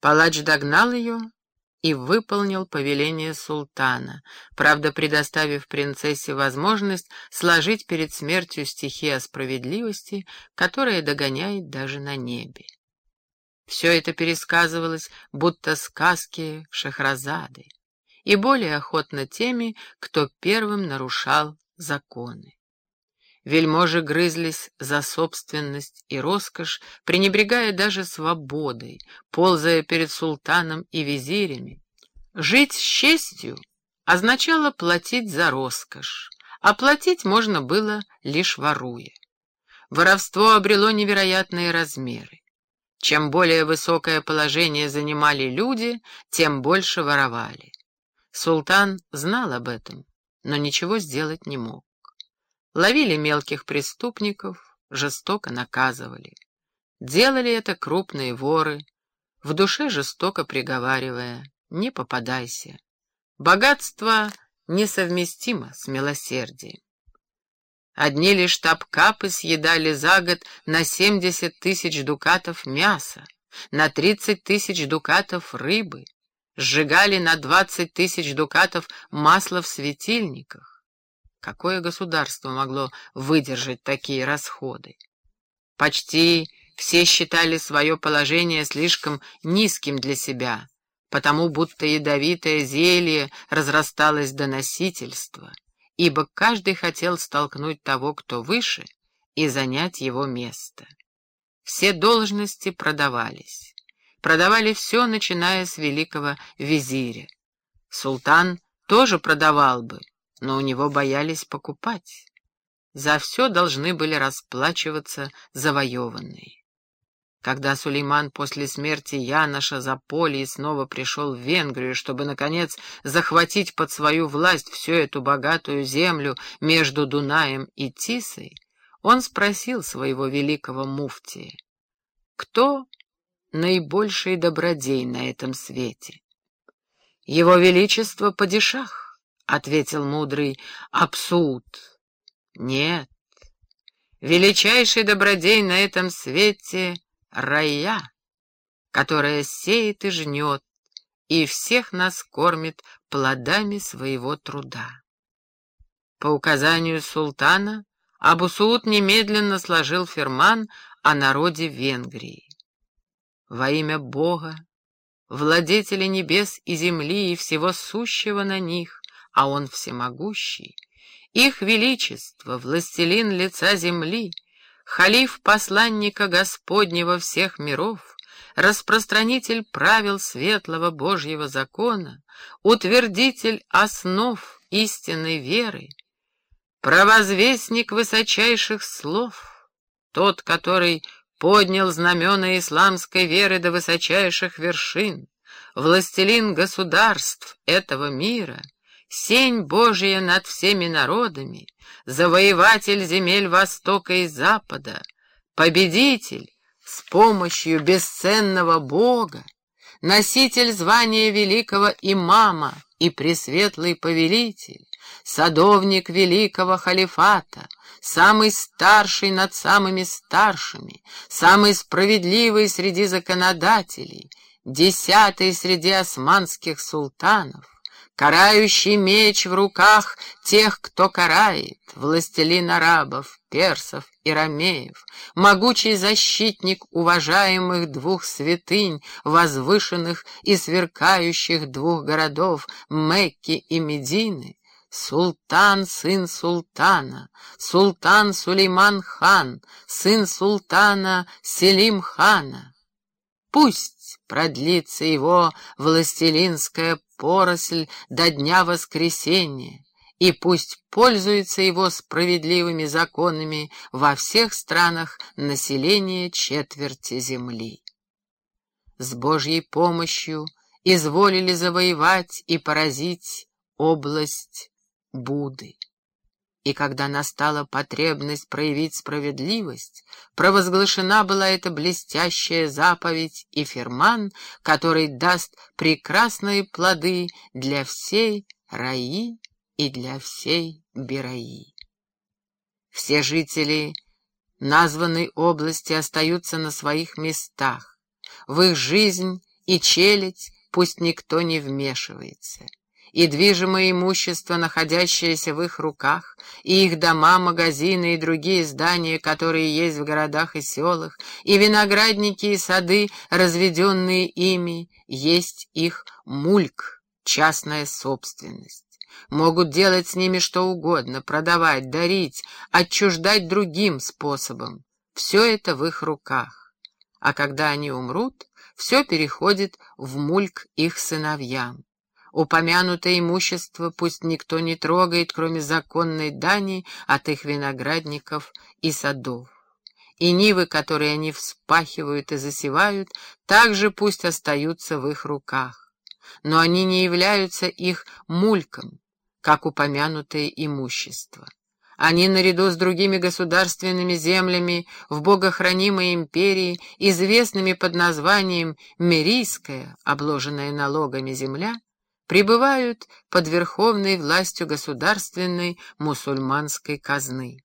Палач догнал ее и выполнил повеление султана, правда, предоставив принцессе возможность сложить перед смертью стихи о справедливости, которая догоняет даже на небе. Все это пересказывалось, будто сказки Шахразады, и более охотно теми, кто первым нарушал законы. Вельможи грызлись за собственность и роскошь, пренебрегая даже свободой, ползая перед султаном и визирями. Жить с честью означало платить за роскошь, а платить можно было лишь воруя. Воровство обрело невероятные размеры. Чем более высокое положение занимали люди, тем больше воровали. Султан знал об этом, но ничего сделать не мог ловили мелких преступников, жестоко наказывали. Делали это крупные воры, в душе жестоко приговаривая «не попадайся». Богатство несовместимо с милосердием. Одни лишь тапкапы съедали за год на 70 тысяч дукатов мяса, на 30 тысяч дукатов рыбы, сжигали на 20 тысяч дукатов масла в светильниках. Какое государство могло выдержать такие расходы? Почти все считали свое положение слишком низким для себя, потому будто ядовитое зелье разрасталось до носительства, ибо каждый хотел столкнуть того, кто выше, и занять его место. Все должности продавались. Продавали все, начиная с великого визиря. Султан тоже продавал бы, но у него боялись покупать. За все должны были расплачиваться завоеванные. Когда Сулейман после смерти Яноша за поле и снова пришел в Венгрию, чтобы, наконец, захватить под свою власть всю эту богатую землю между Дунаем и Тисой, он спросил своего великого муфтия, кто наибольший добродей на этом свете? Его Величество Падишах ответил мудрый Абсуд. Нет, величайший добродей на этом свете — рая, которая сеет и жнет, и всех нас кормит плодами своего труда. По указанию султана Абусуд немедленно сложил ферман о народе Венгрии. Во имя Бога, владетеля небес и земли и всего сущего на них, а он всемогущий, их величество, властелин лица земли, халиф посланника Господнего всех миров, распространитель правил светлого Божьего закона, утвердитель основ истинной веры, провозвестник высочайших слов, тот, который поднял знамена исламской веры до высочайших вершин, властелин государств этого мира — сень Божия над всеми народами, завоеватель земель Востока и Запада, победитель с помощью бесценного Бога, носитель звания великого имама и пресветлый повелитель, садовник великого халифата, самый старший над самыми старшими, самый справедливый среди законодателей, десятый среди османских султанов, Карающий меч в руках тех, кто карает, властелин арабов, персов и ромеев, могучий защитник уважаемых двух святынь, возвышенных и сверкающих двух городов Мекки и Медины, Султан, сын султана, султан Сулейман хан, сын султана Селим хана. Пусть продлится его властелинская поросль до дня воскресения, и пусть пользуется его справедливыми законами во всех странах населения четверти земли. С Божьей помощью изволили завоевать и поразить область Буды. И когда настала потребность проявить справедливость, провозглашена была эта блестящая заповедь и ферман, который даст прекрасные плоды для всей раи и для всей Бераи. Все жители названной области остаются на своих местах. В их жизнь и челядь пусть никто не вмешивается и движимое имущество, находящееся в их руках, и их дома, магазины и другие здания, которые есть в городах и селах, и виноградники и сады, разведенные ими, есть их мульк, частная собственность. Могут делать с ними что угодно, продавать, дарить, отчуждать другим способом. Все это в их руках. А когда они умрут, все переходит в мульк их сыновьям. Упомянутое имущество пусть никто не трогает, кроме законной дани от их виноградников и садов. И нивы, которые они вспахивают и засевают, также пусть остаются в их руках. Но они не являются их мульком, как упомянутое имущество. Они, наряду с другими государственными землями в богохранимой империи, известными под названием Мерийская, обложенная налогами земля, пребывают под верховной властью государственной мусульманской казны.